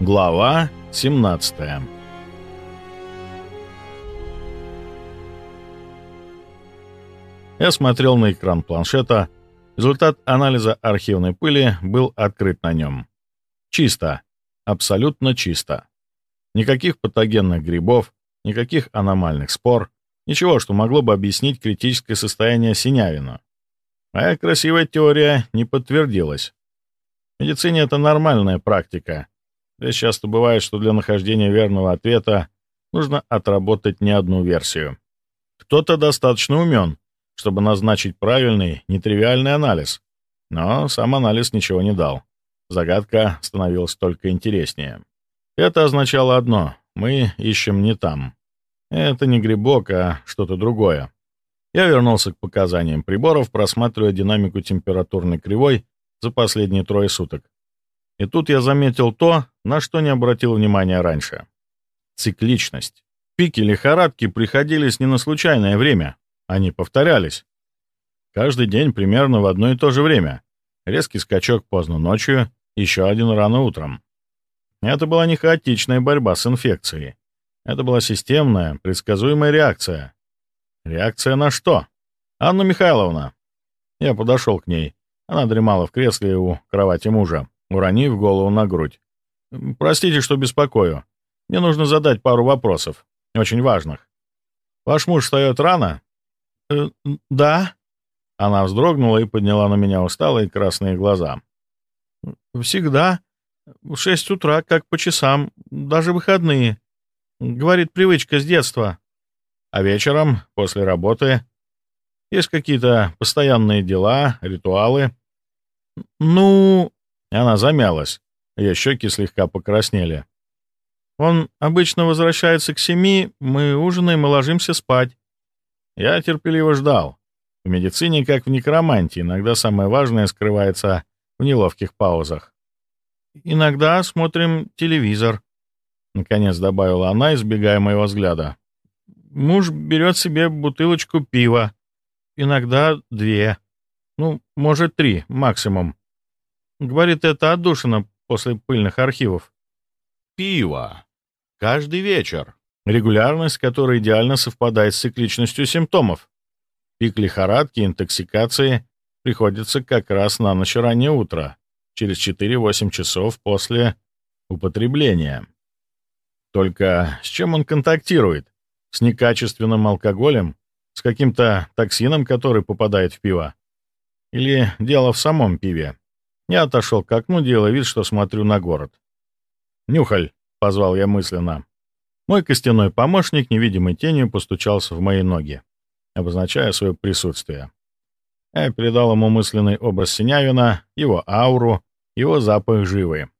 Глава 17 Я смотрел на экран планшета. Результат анализа архивной пыли был открыт на нем. Чисто. Абсолютно чисто. Никаких патогенных грибов, никаких аномальных спор, ничего, что могло бы объяснить критическое состояние Синявина. Моя красивая теория не подтвердилась. В медицине это нормальная практика. Здесь часто бывает, что для нахождения верного ответа нужно отработать не одну версию. Кто-то достаточно умен, чтобы назначить правильный, нетривиальный анализ, но сам анализ ничего не дал. Загадка становилась только интереснее. Это означало одно — мы ищем не там. Это не грибок, а что-то другое. Я вернулся к показаниям приборов, просматривая динамику температурной кривой за последние трое суток. И тут я заметил то, на что не обратил внимания раньше. Цикличность. Пики лихорадки приходились не на случайное время, они повторялись. Каждый день примерно в одно и то же время. Резкий скачок поздно ночью, еще один рано утром. Это была не хаотичная борьба с инфекцией. Это была системная, предсказуемая реакция. Реакция на что? Анна Михайловна. Я подошел к ней. Она дремала в кресле у кровати мужа уронив голову на грудь. «Простите, что беспокою. Мне нужно задать пару вопросов, очень важных. Ваш муж встает рано?» э, «Да». Она вздрогнула и подняла на меня усталые красные глаза. «Всегда. В шесть утра, как по часам, даже выходные. Говорит, привычка с детства. А вечером, после работы, есть какие-то постоянные дела, ритуалы?» «Ну...» Она замялась. Ее щеки слегка покраснели. «Он обычно возвращается к семи, мы ужинаем и ложимся спать». Я терпеливо ждал. В медицине, как в некромантии, иногда самое важное скрывается в неловких паузах. «Иногда смотрим телевизор», — наконец добавила она, избегая моего взгляда. «Муж берет себе бутылочку пива. Иногда две. Ну, может, три максимум. Говорит, это отдушина после пыльных архивов. Пиво. Каждый вечер. Регулярность, которая идеально совпадает с цикличностью симптомов. Пик лихорадки, интоксикации приходится как раз на ночь раннее утро, через 4-8 часов после употребления. Только с чем он контактирует? С некачественным алкоголем? С каким-то токсином, который попадает в пиво? Или дело в самом пиве? Я отошел к окну, делая вид, что смотрю на город. «Нюхаль!» — позвал я мысленно. Мой костяной помощник невидимой тенью постучался в мои ноги, обозначая свое присутствие. Я передал ему мысленный образ Синявина, его ауру, его запах живы.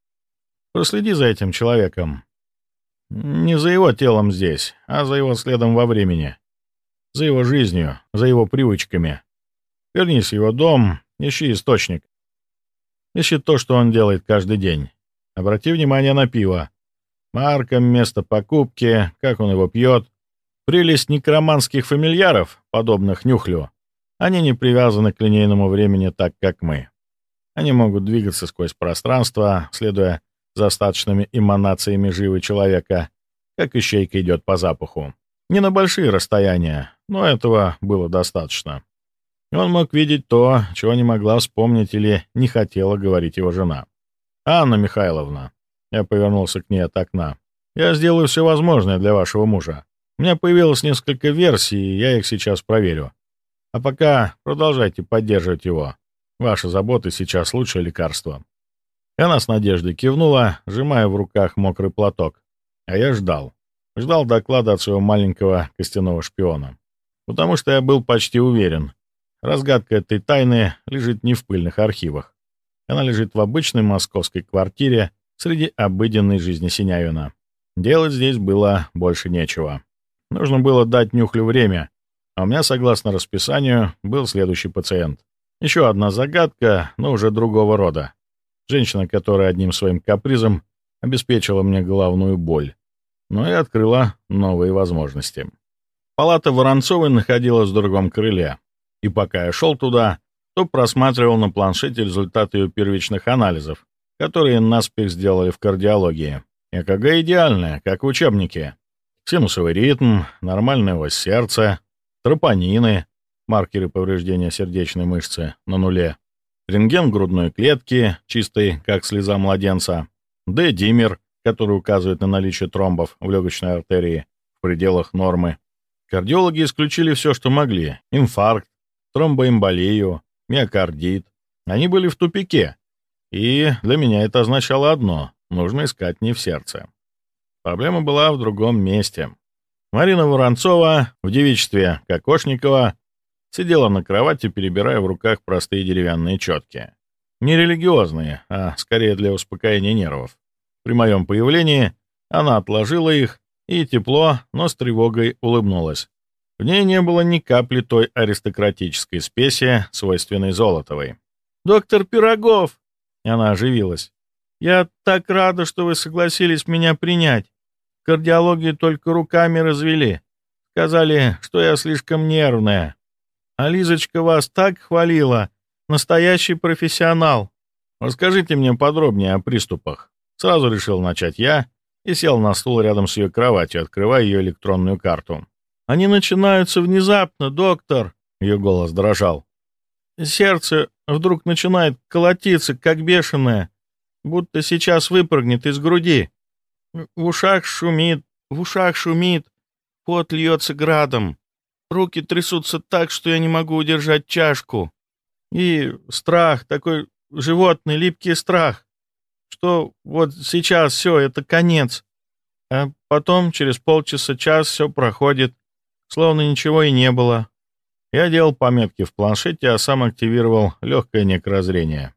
Проследи за этим человеком. Не за его телом здесь, а за его следом во времени. За его жизнью, за его привычками. Вернись в его дом, ищи источник. Ищет то, что он делает каждый день. Обрати внимание на пиво. Марка, место покупки, как он его пьет. Прелесть некроманских фамильяров, подобных нюхлю, они не привязаны к линейному времени так, как мы. Они могут двигаться сквозь пространство, следуя за остаточными эманациями живы человека, как ищейка идет по запаху. Не на большие расстояния, но этого было достаточно. Он мог видеть то, чего не могла вспомнить или не хотела говорить его жена. «Анна Михайловна», — я повернулся к ней от окна, — «я сделаю все возможное для вашего мужа. У меня появилось несколько версий, и я их сейчас проверю. А пока продолжайте поддерживать его. Ваша забота сейчас лучшее лекарство». И она с надеждой кивнула, сжимая в руках мокрый платок. А я ждал. Ждал доклада от своего маленького костяного шпиона. Потому что я был почти уверен, Разгадка этой тайны лежит не в пыльных архивах. Она лежит в обычной московской квартире среди обыденной жизни Синявина. Делать здесь было больше нечего. Нужно было дать Нюхлю время, а у меня, согласно расписанию, был следующий пациент. Еще одна загадка, но уже другого рода. Женщина, которая одним своим капризом обеспечила мне головную боль, но и открыла новые возможности. Палата Воронцовой находилась в другом крыле, и пока я шел туда, то просматривал на планшете результаты ее первичных анализов, которые наспех сделали в кардиологии. ЭКГ идеальное, как в учебнике. Синусовый ритм, нормальное его сердце, тропонины, маркеры повреждения сердечной мышцы на нуле, рентген грудной клетки, чистый, как слеза младенца, Д-димер, который указывает на наличие тромбов в легочной артерии в пределах нормы. Кардиологи исключили все, что могли. Инфаркт, тромбоэмболию, миокардит. Они были в тупике. И для меня это означало одно — нужно искать не в сердце. Проблема была в другом месте. Марина Воронцова в девичестве Кокошникова сидела на кровати, перебирая в руках простые деревянные четки. Не религиозные, а скорее для успокоения нервов. При моем появлении она отложила их и тепло, но с тревогой улыбнулась. В ней не было ни капли той аристократической спеси, свойственной Золотовой. «Доктор Пирогов!» Она оживилась. «Я так рада, что вы согласились меня принять. Кардиологию только руками развели. Сказали, что я слишком нервная. А Лизочка вас так хвалила. Настоящий профессионал. Расскажите мне подробнее о приступах. Сразу решил начать я и сел на стул рядом с ее кроватью, открывая ее электронную карту. «Они начинаются внезапно, доктор!» Ее голос дрожал. «Сердце вдруг начинает колотиться, как бешеное, будто сейчас выпрыгнет из груди. В ушах шумит, в ушах шумит, пот льется градом. Руки трясутся так, что я не могу удержать чашку. И страх, такой животный, липкий страх, что вот сейчас все, это конец. А потом, через полчаса-час, все проходит, словно ничего и не было. Я делал пометки в планшете, а сам активировал легкое некрозрение.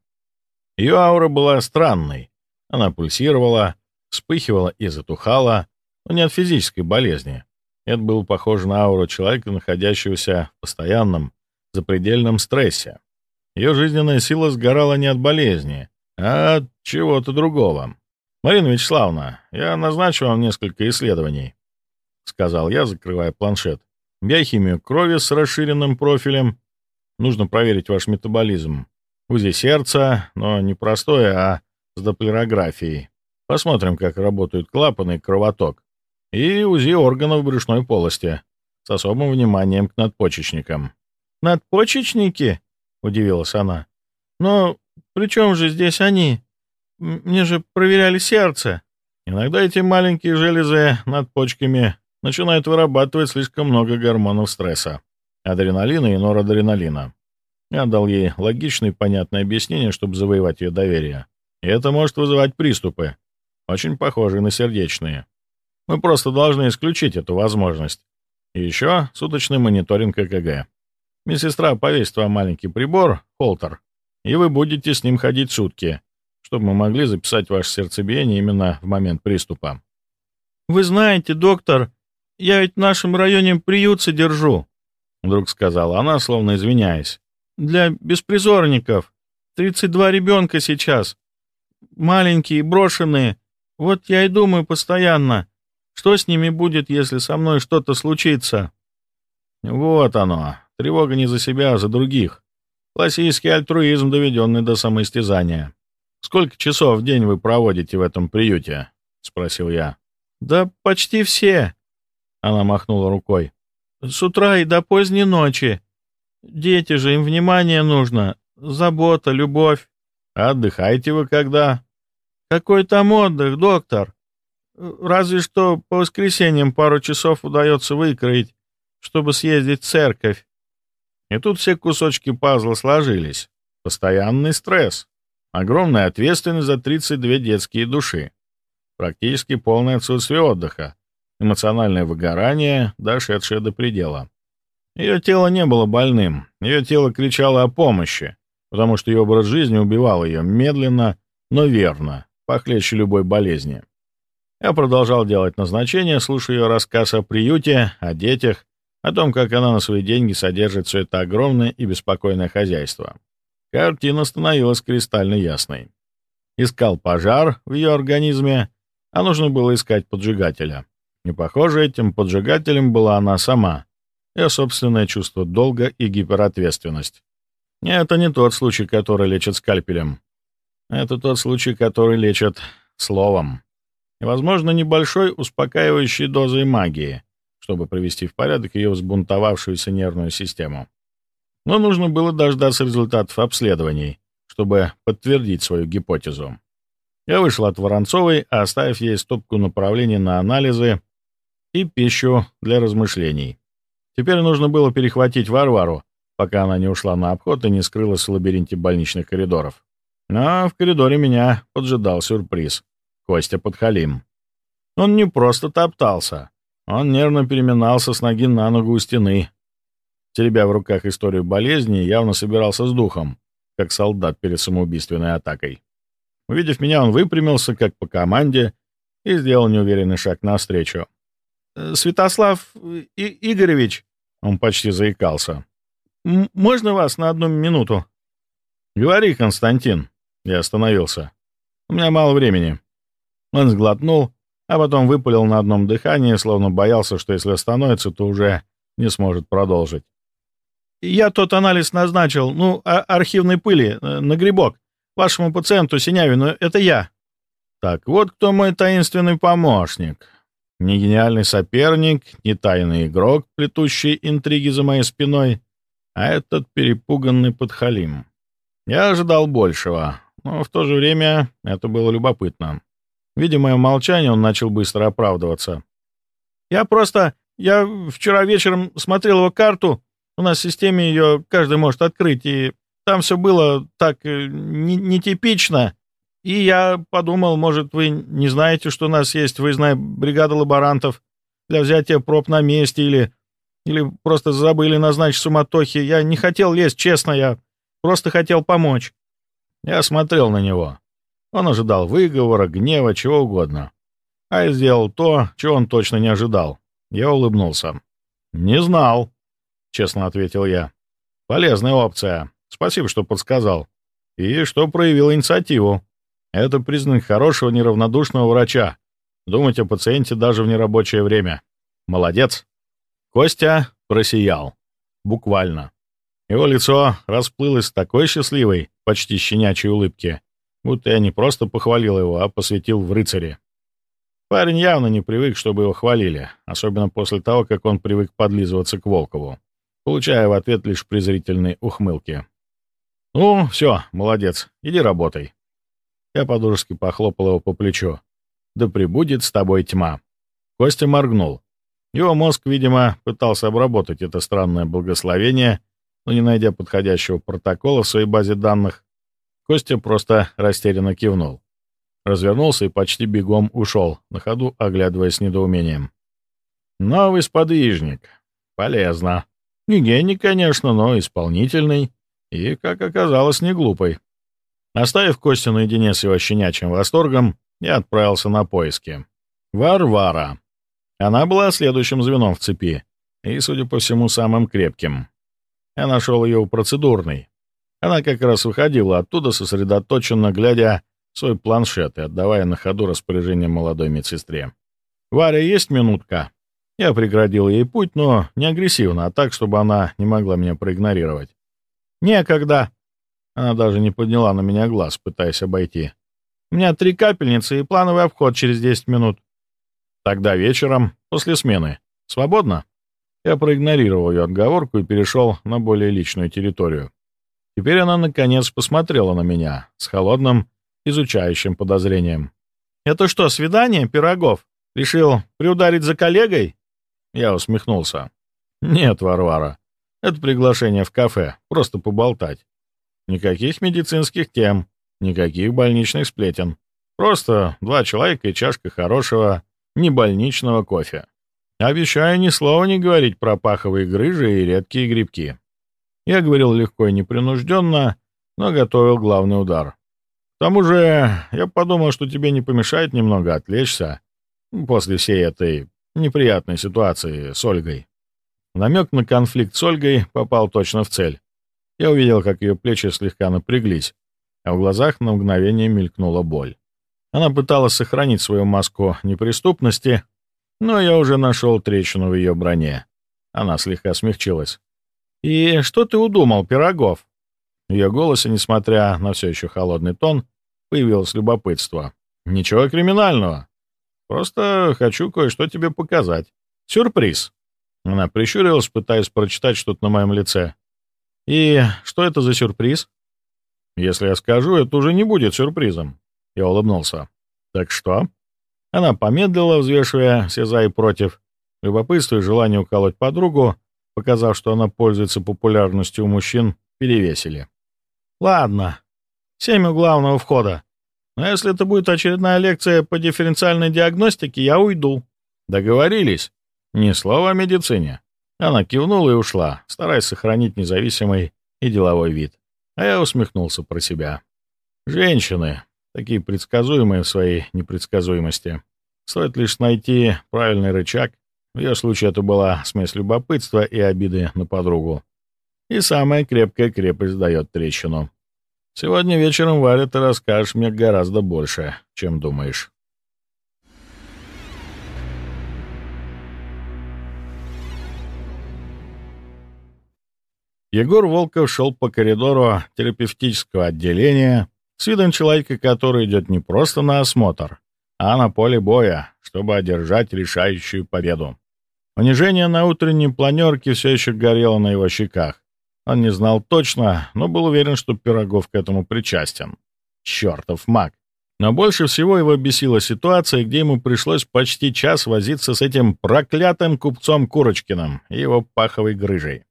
Ее аура была странной. Она пульсировала, вспыхивала и затухала, но не от физической болезни. Это было похоже на ауру человека, находящегося в постоянном, запредельном стрессе. Ее жизненная сила сгорала не от болезни, а от чего-то другого. «Марина Вячеславовна, я назначу вам несколько исследований», — сказал я, закрывая планшет. «Биохимию крови с расширенным профилем. Нужно проверить ваш метаболизм. УЗИ сердца, но не простое, а с доплерографией. Посмотрим, как работают клапаны и кровоток. И УЗИ органов брюшной полости с особым вниманием к надпочечникам. «Надпочечники?» — удивилась она. «Но при чем же здесь они? Мне же проверяли сердце». Иногда эти маленькие железы над почками начинают вырабатывать слишком много гормонов стресса, адреналина и норадреналина. Я дал ей логичное и понятное объяснение, чтобы завоевать ее доверие. И это может вызывать приступы, очень похожие на сердечные. Мы просто должны исключить эту возможность. И еще суточный мониторинг ЭКГ. Медсестра повесит вам маленький прибор, холтер, и вы будете с ним ходить сутки, чтобы мы могли записать ваше сердцебиение именно в момент приступа. «Вы знаете, доктор, я ведь в нашем районе приют содержу», — вдруг сказала она, словно извиняясь. «Для беспризорников. 32 ребенка сейчас. Маленькие, брошенные. Вот я и думаю постоянно, что с ними будет, если со мной что-то случится?» «Вот оно. Тревога не за себя, а за других. Классический альтруизм, доведенный до самоистязания. «Сколько часов в день вы проводите в этом приюте?» — спросил я. «Да почти все», — она махнула рукой. «С утра и до поздней ночи. Дети же, им внимание нужно, забота, любовь». «Отдыхаете вы когда?» «Какой там отдых, доктор? Разве что по воскресеньям пару часов удается выкроить, чтобы съездить в церковь. И тут все кусочки пазла сложились. Постоянный стресс. Огромная ответственность за 32 детские души. Практически полное отсутствие отдыха. Эмоциональное выгорание, дошедшее до предела. Ее тело не было больным. Ее тело кричало о помощи, потому что ее образ жизни убивал ее медленно, но верно, похлеще любой болезни. Я продолжал делать назначения, слушая ее рассказ о приюте, о детях, о том, как она на свои деньги содержит все это огромное и беспокойное хозяйство. Картина становилась кристально ясной. Искал пожар в ее организме, а нужно было искать поджигателя. И, похоже, этим поджигателем была она сама, ее собственное чувство долга и гиперответственность. Это не тот случай, который лечат скальпелем. Это тот случай, который лечат словом. и, возможно, небольшой успокаивающей дозой магии, чтобы привести в порядок ее взбунтовавшуюся нервную систему. Но нужно было дождаться результатов обследований, чтобы подтвердить свою гипотезу. Я вышел от Воронцовой, оставив ей стопку направлений на анализы и пищу для размышлений. Теперь нужно было перехватить Варвару, пока она не ушла на обход и не скрылась в лабиринте больничных коридоров. Но в коридоре меня поджидал сюрприз. Костя Подхалим. Он не просто топтался. Он нервно переминался с ноги на ногу у стены. Теребя в руках историю болезни, явно собирался с духом, как солдат перед самоубийственной атакой. Увидев меня, он выпрямился, как по команде, и сделал неуверенный шаг навстречу. «Э, «Святослав И Игоревич», — он почти заикался, — «можно вас на одну минуту?» «Говори, Константин», — я остановился. «У меня мало времени». Он сглотнул, а потом выпалил на одном дыхании, словно боялся, что если остановится, то уже не сможет продолжить. «Я тот анализ назначил, ну, а архивной пыли, э, на грибок. Вашему пациенту Синявину это я». Так вот кто мой таинственный помощник. Не гениальный соперник, не тайный игрок, плетущий интриги за моей спиной, а этот перепуганный подхалим. Я ожидал большего, но в то же время это было любопытно. Видя мое молчание, он начал быстро оправдываться. «Я просто... Я вчера вечером смотрел его карту. У нас в системе ее каждый может открыть, и там все было так э, нетипично. И я подумал, может, вы не знаете, что у нас есть выездная бригада лаборантов для взятия проб на месте или... Или просто забыли назначить суматохи. Я не хотел лезть, честно, я просто хотел помочь. Я смотрел на него. Он ожидал выговора, гнева, чего угодно. А я сделал то, чего он точно не ожидал. Я улыбнулся. «Не знал», — честно ответил я. «Полезная опция. Спасибо, что подсказал. И что проявил инициативу. Это признак хорошего неравнодушного врача. Думать о пациенте даже в нерабочее время. Молодец». Костя просиял. Буквально. Его лицо расплылось такой счастливой, почти щенячьей улыбки, будто я не просто похвалил его, а посвятил в рыцаре. Парень явно не привык, чтобы его хвалили, особенно после того, как он привык подлизываться к Волкову, получая в ответ лишь презрительные ухмылки. «Ну, все, молодец, иди работай». Я подружески похлопал его по плечу. «Да пребудет с тобой тьма». Костя моргнул. Его мозг, видимо, пытался обработать это странное благословение, но не найдя подходящего протокола в своей базе данных, Костя просто растерянно кивнул. Развернулся и почти бегом ушел, на ходу оглядываясь с недоумением. «Новый сподвижник. Полезно. Не гений, конечно, но исполнительный. И, как оказалось, не глупый». Оставив Костю наедине с его щенячьим восторгом, я отправился на поиски. Варвара. Она была следующим звеном в цепи, и, судя по всему, самым крепким. Я нашел ее у процедурной, она как раз выходила оттуда, сосредоточенно глядя свой планшет и отдавая на ходу распоряжение молодой медсестре. «Варя, есть минутка?» Я преградил ей путь, но не агрессивно, а так, чтобы она не могла меня проигнорировать. «Некогда!» Она даже не подняла на меня глаз, пытаясь обойти. «У меня три капельницы и плановый обход через 10 минут». «Тогда вечером, после смены. Свободно?» Я проигнорировал ее отговорку и перешел на более личную территорию. Теперь она, наконец, посмотрела на меня с холодным, изучающим подозрением. «Это что, свидание, Пирогов? Решил приударить за коллегой?» Я усмехнулся. «Нет, Варвара, это приглашение в кафе, просто поболтать. Никаких медицинских тем, никаких больничных сплетен. Просто два человека и чашка хорошего, небольничного кофе. Обещаю ни слова не говорить про паховые грыжи и редкие грибки. Я говорил легко и непринужденно, но готовил главный удар. К тому же я подумал, что тебе не помешает немного отвлечься после всей этой неприятной ситуации с Ольгой. Намек на конфликт с Ольгой попал точно в цель. Я увидел, как ее плечи слегка напряглись, а в глазах на мгновение мелькнула боль. Она пыталась сохранить свою маску неприступности, но я уже нашел трещину в ее броне. Она слегка смягчилась. «И что ты удумал, Пирогов?» В ее голосе, несмотря на все еще холодный тон, появилось любопытство. «Ничего криминального. Просто хочу кое-что тебе показать. Сюрприз!» Она прищурилась, пытаясь прочитать что-то на моем лице. «И что это за сюрприз?» «Если я скажу, это уже не будет сюрпризом». Я улыбнулся. «Так что?» Она помедлила, взвешивая все за и против. Любопытство и желание уколоть подругу, показав, что она пользуется популярностью у мужчин, перевесили. «Ладно. Семь у главного входа. Но если это будет очередная лекция по дифференциальной диагностике, я уйду». «Договорились?» «Ни слова о медицине». Она кивнула и ушла, стараясь сохранить независимый и деловой вид. А я усмехнулся про себя. Женщины, такие предсказуемые в своей непредсказуемости. Стоит лишь найти правильный рычаг. В ее случае это была смесь любопытства и обиды на подругу. И самая крепкая крепость дает трещину. Сегодня вечером, Валя, ты расскажешь мне гораздо больше, чем думаешь. Егор Волков шел по коридору терапевтического отделения с видом человека, который идет не просто на осмотр, а на поле боя, чтобы одержать решающую победу. Унижение на утренней планерке все еще горело на его щеках. Он не знал точно, но был уверен, что Пирогов к этому причастен. Чертов маг. Но больше всего его бесила ситуация, где ему пришлось почти час возиться с этим проклятым купцом Курочкиным и его паховой грыжей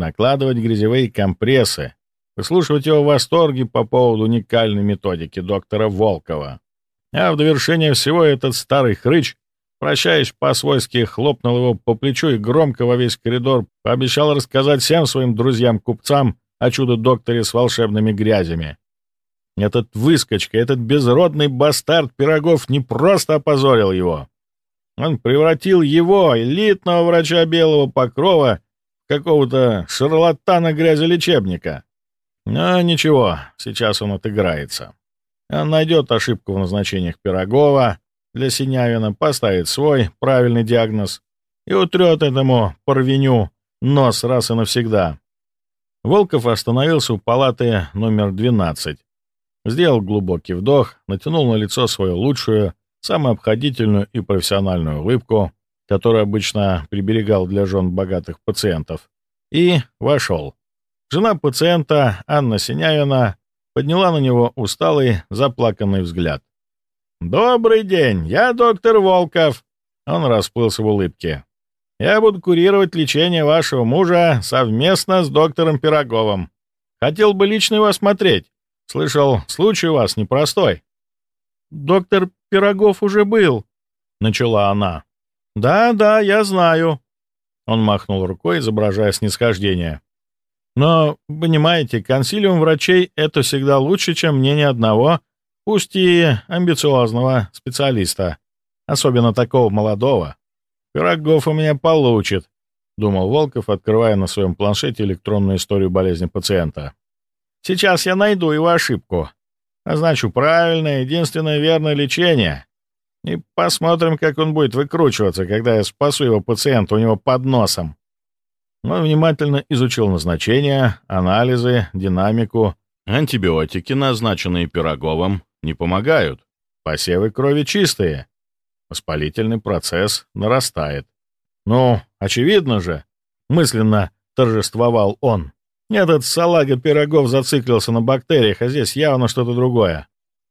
накладывать грязевые компрессы, выслушивать его восторги по поводу уникальной методики доктора Волкова. А в довершение всего этот старый хрыч, прощаясь по-свойски, хлопнул его по плечу и громко во весь коридор пообещал рассказать всем своим друзьям-купцам о чудо-докторе с волшебными грязями. Этот выскочка, этот безродный бастард Пирогов не просто опозорил его. Он превратил его, элитного врача белого покрова, какого-то шарлатана-грязелечебника. Но ничего, сейчас он отыграется. Он найдет ошибку в назначениях Пирогова для Синявина, поставит свой правильный диагноз и утрет этому порвеню нос раз и навсегда. Волков остановился у палаты номер 12. Сделал глубокий вдох, натянул на лицо свою лучшую, самую обходительную и профессиональную улыбку, который обычно приберегал для жен богатых пациентов, и вошел. Жена пациента, Анна Синявина, подняла на него усталый, заплаканный взгляд. «Добрый день, я доктор Волков!» Он расплылся в улыбке. «Я буду курировать лечение вашего мужа совместно с доктором Пироговым. Хотел бы лично его осмотреть. Слышал, случай у вас непростой». «Доктор Пирогов уже был», — начала она. «Да, да, я знаю». Он махнул рукой, изображая снисхождение. «Но, понимаете, консилиум врачей — это всегда лучше, чем мнение одного, пусть и амбициозного специалиста, особенно такого молодого. Пирогов у меня получит», — думал Волков, открывая на своем планшете электронную историю болезни пациента. «Сейчас я найду его ошибку. Назначу правильное, единственное верное лечение, и посмотрим, как он будет выкручиваться, когда я спасу его пациента у него под носом. Он внимательно изучил назначения, анализы, динамику. Антибиотики, назначенные Пироговым, не помогают. Посевы крови чистые. Воспалительный процесс нарастает. Ну, очевидно же, мысленно торжествовал он. Этот салага Пирогов зациклился на бактериях, а здесь явно что-то другое.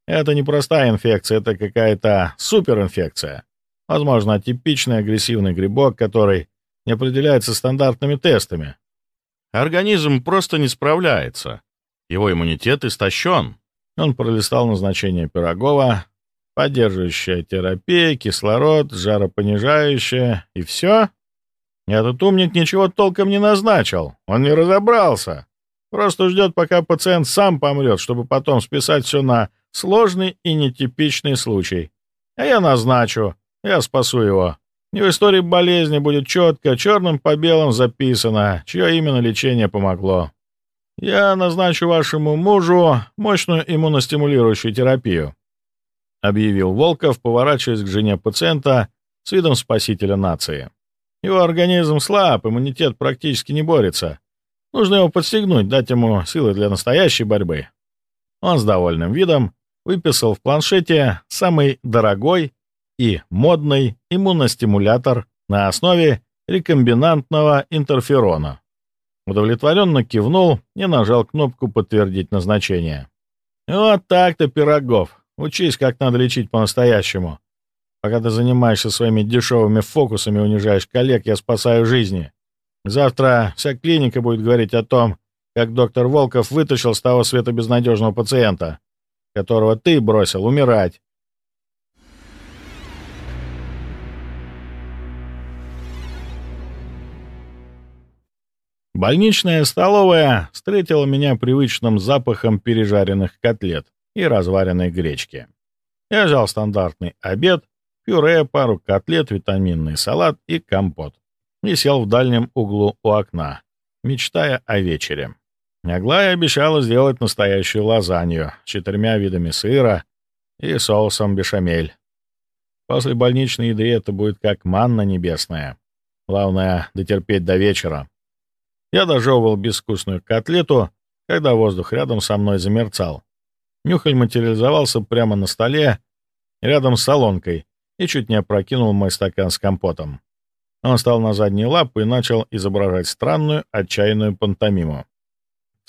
Это не простая инфекция, это какая-то суперинфекция. Возможно, типичный агрессивный грибок, который не определяется стандартными тестами. Организм просто не справляется. Его иммунитет истощен. Он пролистал назначение Пирогова, поддерживающая терапия, кислород, жаропонижающая, и все. Этот умник ничего толком не назначил, он не разобрался. Просто ждет, пока пациент сам помрет, чтобы потом списать все на Сложный и нетипичный случай. А я назначу, я спасу его. И в истории болезни будет четко, черным по белым записано, чье именно лечение помогло. Я назначу вашему мужу мощную иммуностимулирующую терапию», — объявил Волков, поворачиваясь к жене пациента с видом спасителя нации. «Его организм слаб, иммунитет практически не борется. Нужно его подстегнуть, дать ему силы для настоящей борьбы». Он с довольным видом выписал в планшете самый дорогой и модный иммуностимулятор на основе рекомбинантного интерферона. Удовлетворенно кивнул и нажал кнопку «Подтвердить назначение». «Вот так-то, Пирогов. Учись, как надо лечить по-настоящему. Пока ты занимаешься своими дешевыми фокусами, унижаешь коллег, я спасаю жизни. Завтра вся клиника будет говорить о том, как доктор Волков вытащил с того света безнадежного пациента, которого ты бросил умирать. Больничная столовая встретила меня привычным запахом пережаренных котлет и разваренной гречки. Я взял стандартный обед, пюре, пару котлет, витаминный салат и компот и сел в дальнем углу у окна, мечтая о вечере. Аглая обещала сделать настоящую лазанью четырьмя видами сыра и соусом бешамель. После больничной еды это будет как манна небесная. Главное — дотерпеть до вечера. Я дожевывал безвкусную котлету, когда воздух рядом со мной замерцал. Нюхаль материализовался прямо на столе, рядом с солонкой, и чуть не опрокинул мой стакан с компотом. Он встал на задние лапы и начал изображать странную, отчаянную пантомиму.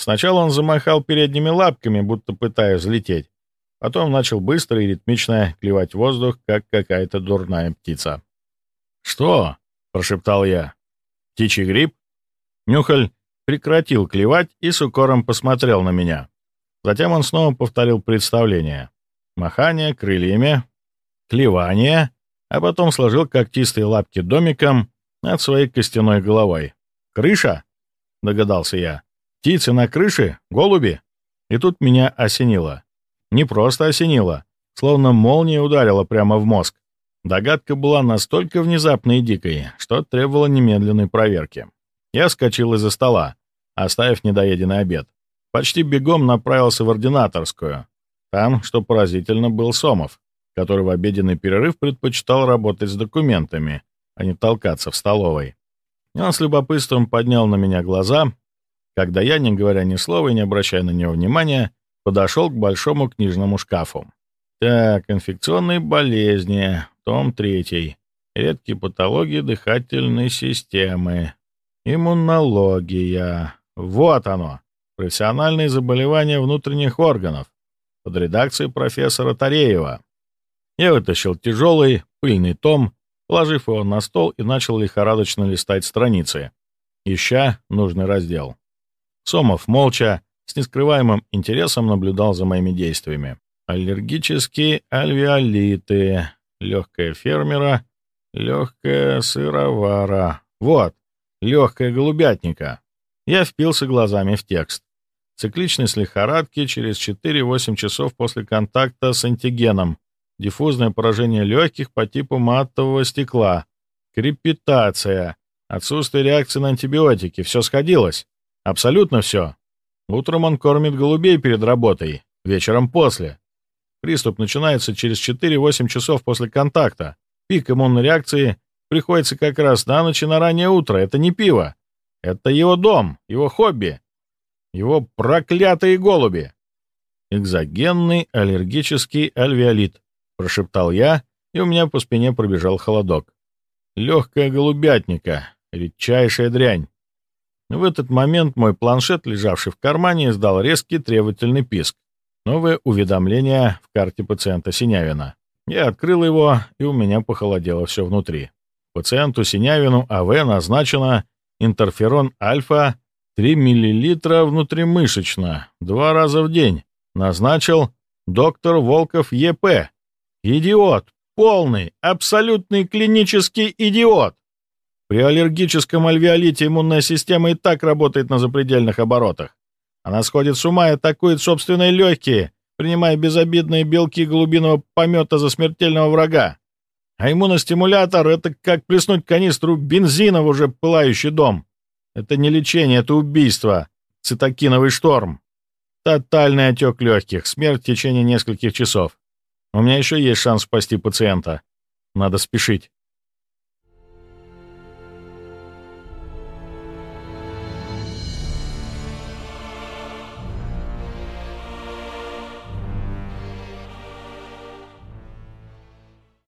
Сначала он замахал передними лапками, будто пытаясь взлететь. Потом начал быстро и ритмично клевать воздух, как какая-то дурная птица. «Что?» — прошептал я. «Птичий гриб?» Нюхаль прекратил клевать и с укором посмотрел на меня. Затем он снова повторил представление. Махание крыльями, клевание, а потом сложил когтистые лапки домиком над своей костяной головой. «Крыша?» — догадался я. «Птицы на крыше? Голуби?» И тут меня осенило. Не просто осенило, словно молния ударила прямо в мозг. Догадка была настолько внезапной и дикой, что требовала немедленной проверки. Я скочил из-за стола, оставив недоеденный обед. Почти бегом направился в ординаторскую. Там, что поразительно, был Сомов, который в обеденный перерыв предпочитал работать с документами, а не толкаться в столовой. Он с любопытством поднял на меня глаза, когда я, не говоря ни слова и не обращая на него внимания, подошел к большому книжному шкафу. Так, инфекционные болезни, том 3, редкие патологии дыхательной системы, Иммунология. Вот оно. Профессиональные заболевания внутренних органов. Под редакцией профессора Тареева. Я вытащил тяжелый, пыльный том, положив его на стол и начал лихорадочно листать страницы, ища нужный раздел. Сомов молча, с нескрываемым интересом наблюдал за моими действиями. Аллергические альвеолиты, легкая фермера, легкая сыровара. Вот, легкая голубятника. Я впился глазами в текст. Цикличность лихорадки через 4-8 часов после контакта с антигеном. Диффузное поражение легких по типу матового стекла. Крепитация. Отсутствие реакции на антибиотики. Все сходилось. Абсолютно все. Утром он кормит голубей перед работой, вечером после. Приступ начинается через 4-8 часов после контакта. Пик иммунной реакции приходится как раз на ночь и на раннее утро. Это не пиво. Это его дом, его хобби. Его проклятые голуби. «Экзогенный аллергический альвеолит», — прошептал я, и у меня по спине пробежал холодок. «Легкая голубятника, редчайшая дрянь». В этот момент мой планшет, лежавший в кармане, издал резкий требовательный писк. Новое уведомление в карте пациента Синявина. Я открыл его, и у меня похолодело все внутри. Пациенту Синявину АВ назначено интерферон альфа 3 мл внутримышечно, два раза в день. Назначил доктор Волков ЕП. Идиот! Полный, абсолютный клинический идиот! При аллергическом альвеолите иммунная система и так работает на запредельных оборотах. Она сходит с ума и атакует собственные легкие, принимая безобидные белки голубиного помета за смертельного врага. А иммуностимулятор — это как плеснуть канистру бензина в уже пылающий дом. Это не лечение, это убийство. Цитокиновый шторм. Тотальный отек легких, смерть в течение нескольких часов. У меня еще есть шанс спасти пациента. Надо спешить.